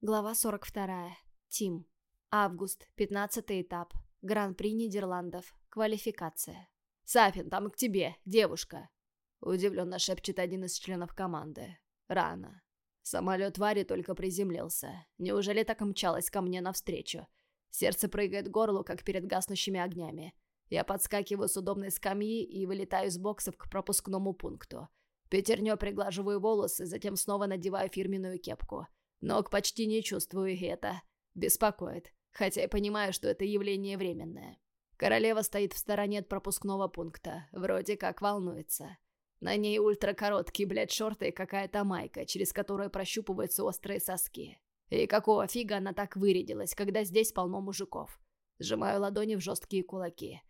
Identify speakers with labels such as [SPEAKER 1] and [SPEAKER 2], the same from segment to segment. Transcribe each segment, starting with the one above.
[SPEAKER 1] Глава 42. Тим. Август. 15 этап. Гран-при Нидерландов. Квалификация.
[SPEAKER 2] «Сафин, там к тебе, девушка!» Удивленно шепчет один из членов команды. «Рано. Самолет Вари только приземлился. Неужели так мчалась ко мне навстречу? Сердце прыгает к горлу, как перед гаснущими огнями. Я подскакиваю с удобной скамьи и вылетаю из боксов к пропускному пункту. Пятернё приглаживаю волосы, затем снова надеваю фирменную кепку. Ног почти не чувствую, и это беспокоит, хотя я понимаю, что это явление временное. Королева стоит в стороне от пропускного пункта, вроде как волнуется. На ней ультракороткие, блядь, шорты и какая-то майка, через которую прощупываются острые соски. И какого фига она так вырядилась, когда здесь полно мужиков? Сжимаю ладони в жесткие кулаки.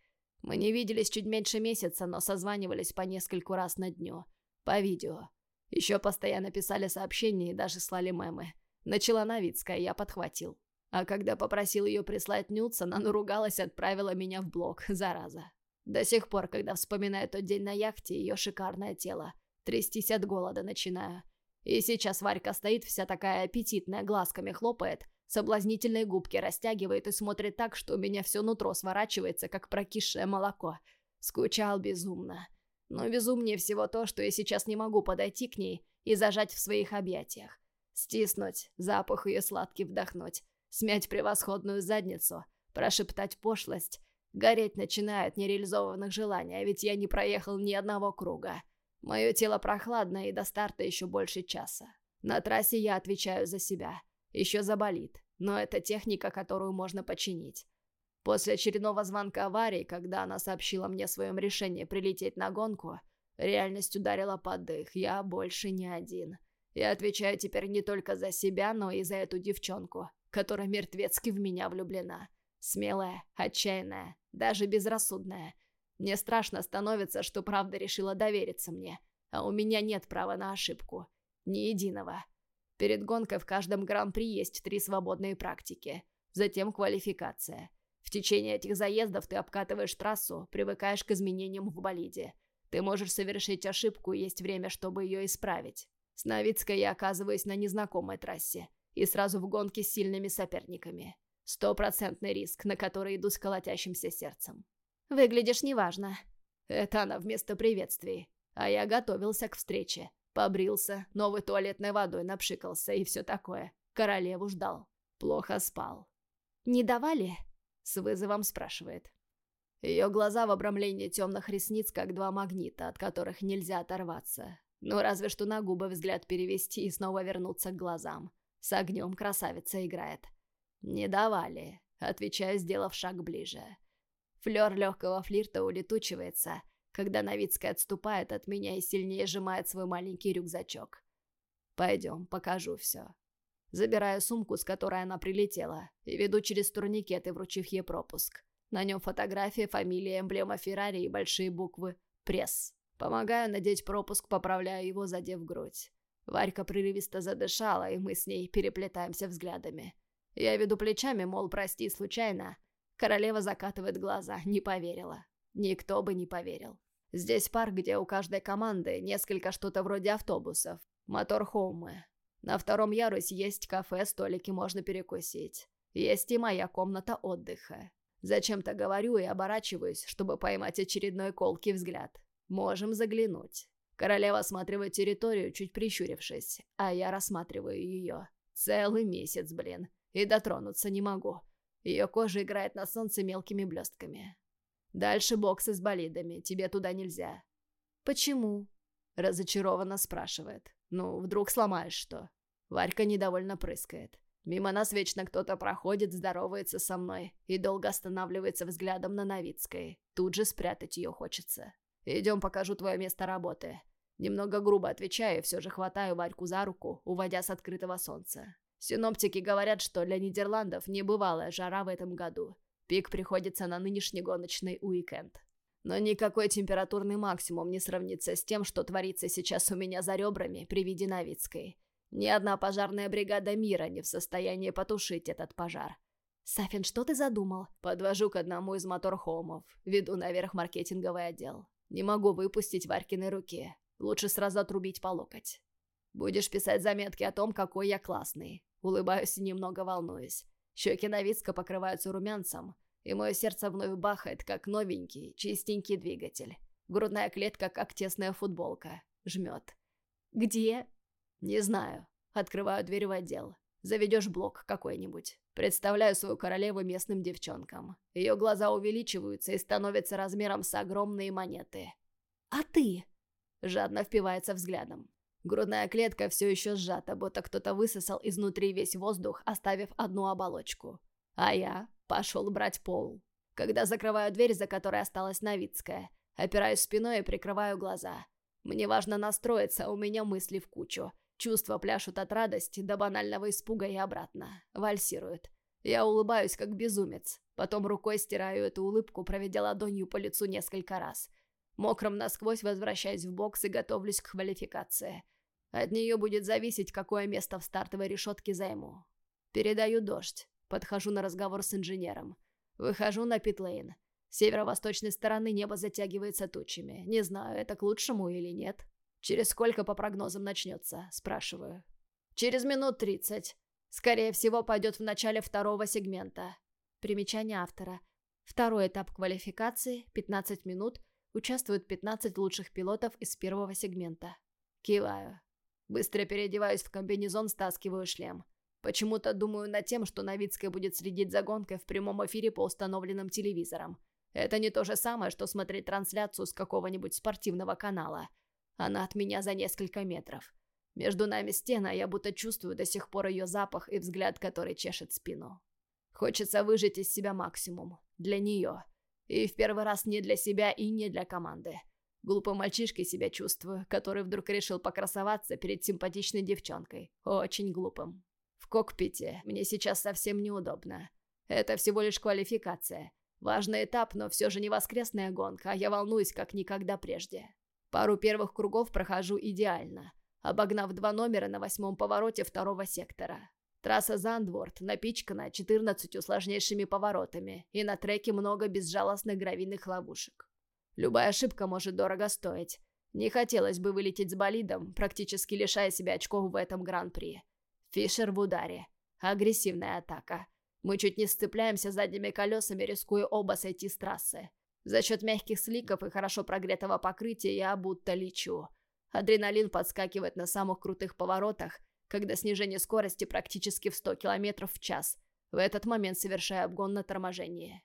[SPEAKER 2] Мы не виделись чуть меньше месяца, но созванивались по нескольку раз на дню. По видео. Еще постоянно писали сообщения и даже слали мемы. Начала Новицкая, я подхватил. А когда попросил ее прислать нюц, она наругалась и отправила меня в блог, зараза. До сих пор, когда вспоминаю тот день на яхте, ее шикарное тело. Трястись от голода начинаю. И сейчас Варька стоит вся такая аппетитная, глазками хлопает, соблазнительные губки растягивает и смотрит так, что у меня все нутро сворачивается, как прокисшее молоко. Скучал безумно. Но безумнее всего то, что я сейчас не могу подойти к ней и зажать в своих объятиях. Стиснуть, запах ее сладкий вдохнуть, смять превосходную задницу, прошептать пошлость. Гореть начинает нереализованных желаний, а ведь я не проехал ни одного круга. Мое тело прохладное и до старта еще больше часа. На трассе я отвечаю за себя. Еще заболит, но это техника, которую можно починить. После очередного звонка аварии, когда она сообщила мне о своем решении прилететь на гонку, реальность ударила под дых. Я больше не один. Я отвечаю теперь не только за себя, но и за эту девчонку, которая мертвецки в меня влюблена. Смелая, отчаянная, даже безрассудная. Мне страшно становится, что правда решила довериться мне, а у меня нет права на ошибку. Ни единого. Перед гонкой в каждом гран-при есть три свободные практики. Затем квалификация. В течение этих заездов ты обкатываешь трассу, привыкаешь к изменениям в болиде. Ты можешь совершить ошибку, и есть время, чтобы ее исправить. С Новицкой я оказываюсь на незнакомой трассе. И сразу в гонке с сильными соперниками. Стопроцентный риск, на который иду с колотящимся сердцем.
[SPEAKER 1] Выглядишь неважно.
[SPEAKER 2] Это она вместо приветствий. А я готовился к встрече. Побрился, новой туалетной водой напшикался и все такое. Королеву ждал. Плохо спал.
[SPEAKER 1] «Не давали?»
[SPEAKER 2] С вызовом спрашивает. Ее глаза в обрамлении темных ресниц, как два магнита, от которых нельзя оторваться. Ну, разве что на губы взгляд перевести и снова вернуться к глазам. С огнем красавица играет. «Не давали», — отвечаю, сделав шаг ближе. Флер легкого флирта улетучивается, когда Новицкая отступает от меня и сильнее сжимает свой маленький рюкзачок. «Пойдем, покажу все». Забираю сумку, с которой она прилетела, и веду через турникеты, вручив ей пропуск. На нем фотография, фамилия, эмблема Феррари и большие буквы «Пресс». Помогаю надеть пропуск, поправляю его, задев грудь. Варька прерывисто задышала, и мы с ней переплетаемся взглядами. Я веду плечами, мол, прости, случайно. Королева закатывает глаза, не поверила. Никто бы не поверил. Здесь парк, где у каждой команды несколько что-то вроде автобусов. Моторхоумы. На втором ярусе есть кафе, столики можно перекусить. Есть и моя комната отдыха. Зачем-то говорю и оборачиваюсь, чтобы поймать очередной колкий взгляд. Можем заглянуть. Королева осматривает территорию, чуть прищурившись, а я рассматриваю ее. Целый месяц, блин. И дотронуться не могу. Ее кожа играет на солнце мелкими блестками. Дальше боксы с болидами, тебе туда нельзя.
[SPEAKER 1] «Почему?»
[SPEAKER 2] – разочарованно спрашивает. «Ну, вдруг сломаешь что?» Варька недовольно прыскает. Мимо нас вечно кто-то проходит, здоровается со мной и долго останавливается взглядом на Новицкой. Тут же спрятать ее хочется. «Идем, покажу твое место работы». Немного грубо отвечаю, все же хватаю Варьку за руку, уводя с открытого солнца. Синоптики говорят, что для Нидерландов небывалая жара в этом году. Пик приходится на нынешний гоночный уикенд. Но никакой температурный максимум не сравнится с тем, что творится сейчас у меня за ребрами при виде Новицкой. Ни одна пожарная бригада мира не в состоянии потушить этот пожар.
[SPEAKER 1] «Сафин, что ты задумал?»
[SPEAKER 2] Подвожу к одному из моторхомов. Веду наверх маркетинговый отдел. Не могу выпустить Варькины руки. Лучше сразу отрубить по локоть. Будешь писать заметки о том, какой я классный. Улыбаюсь и немного волнуюсь. Щеки Новицка покрываются румянцем, и мое сердце вновь бахает, как новенький, чистенький двигатель. Грудная клетка, как тесная футболка. Жмет.
[SPEAKER 1] «Где?»
[SPEAKER 2] «Не знаю. Открываю дверь в отдел. Заведешь блок какой-нибудь. Представляю свою королеву местным девчонкам. Ее глаза увеличиваются и становятся размером с огромные монеты.
[SPEAKER 1] «А ты?»
[SPEAKER 2] Жадно впивается взглядом. Грудная клетка все еще сжата, будто кто-то высосал изнутри весь воздух, оставив одну оболочку. А я пошел брать пол. Когда закрываю дверь, за которой осталась Новицкая, опираюсь спиной и прикрываю глаза. Мне важно настроиться, а у меня мысли в кучу. Чувства пляшут от радости до банального испуга и обратно. Вальсируют. Я улыбаюсь, как безумец. Потом рукой стираю эту улыбку, проведя ладонью по лицу несколько раз. Мокрым насквозь возвращаюсь в бокс и готовлюсь к квалификации. От нее будет зависеть, какое место в стартовой решетке займу. Передаю дождь. Подхожу на разговор с инженером. Выхожу на питлейн. С северо-восточной стороны небо затягивается тучами. Не знаю, это к лучшему или нет. «Через сколько по прогнозам начнется?» – спрашиваю. «Через минут тридцать. Скорее всего, пойдет в начале второго сегмента».
[SPEAKER 1] Примечание автора. Второй этап квалификации – 15 минут. Участвуют 15 лучших пилотов из первого сегмента.
[SPEAKER 2] Киваю. Быстро переодеваюсь в комбинезон, стаскиваю шлем. Почему-то думаю над тем, что Новицкая будет следить за гонкой в прямом эфире по установленным телевизорам. Это не то же самое, что смотреть трансляцию с какого-нибудь спортивного канала. Она от меня за несколько метров. Между нами стена, я будто чувствую до сих пор ее запах и взгляд, который чешет спину. Хочется выжить из себя максимум. Для нее. И в первый раз не для себя и не для команды. Глупым мальчишкой себя чувствую, который вдруг решил покрасоваться перед симпатичной девчонкой. Очень глупым. В кокпите мне сейчас совсем неудобно. Это всего лишь квалификация. Важный этап, но все же не воскресная гонка, а я волнуюсь как никогда прежде. Пару первых кругов прохожу идеально, обогнав два номера на восьмом повороте второго сектора. Трасса Зандворд напичкана 14 сложнейшими поворотами, и на треке много безжалостных гравийных ловушек. Любая ошибка может дорого стоить. Не хотелось бы вылететь с болидом, практически лишая себя очков в этом гран-при. Фишер в ударе. Агрессивная атака. Мы чуть не сцепляемся задними колесами, рискуя оба сойти с трассы. За счет мягких сликов и хорошо прогретого покрытия я будто лечу. Адреналин подскакивает на самых крутых поворотах, когда снижение скорости практически в 100 км в час. В этот момент совершаю обгон на торможении.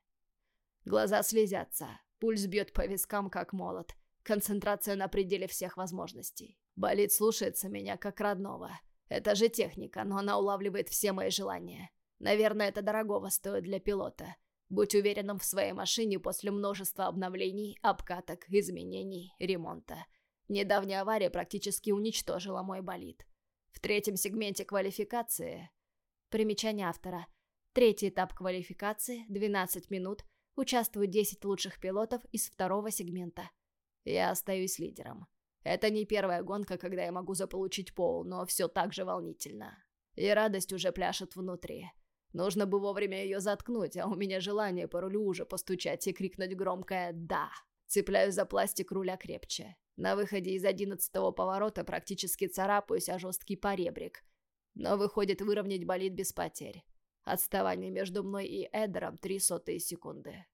[SPEAKER 2] Глаза слезятся, пульс бьет по вискам, как молот. Концентрация на пределе всех возможностей. Болит слушается меня, как родного. Это же техника, но она улавливает все мои желания. Наверное, это дорогого стоит для пилота. Будь уверенным в своей машине после множества обновлений, обкаток, изменений, ремонта. Недавняя авария практически уничтожила мой болид. В третьем сегменте квалификации...
[SPEAKER 1] Примечание автора. Третий этап квалификации, 12 минут, участвуют 10 лучших пилотов из второго сегмента.
[SPEAKER 2] Я остаюсь лидером. Это не первая гонка, когда я могу заполучить пол, но все так же волнительно. И радость уже пляшет внутри. Нужно бы вовремя ее заткнуть, а у меня желание по рулю уже постучать и крикнуть громкое «Да!». Цепляюсь за пластик руля крепче. На выходе из одиннадцатого поворота практически царапаюсь о жесткий поребрик. Но выходит выровнять болид без потерь. Отставание между мной и Эдером три сотые секунды.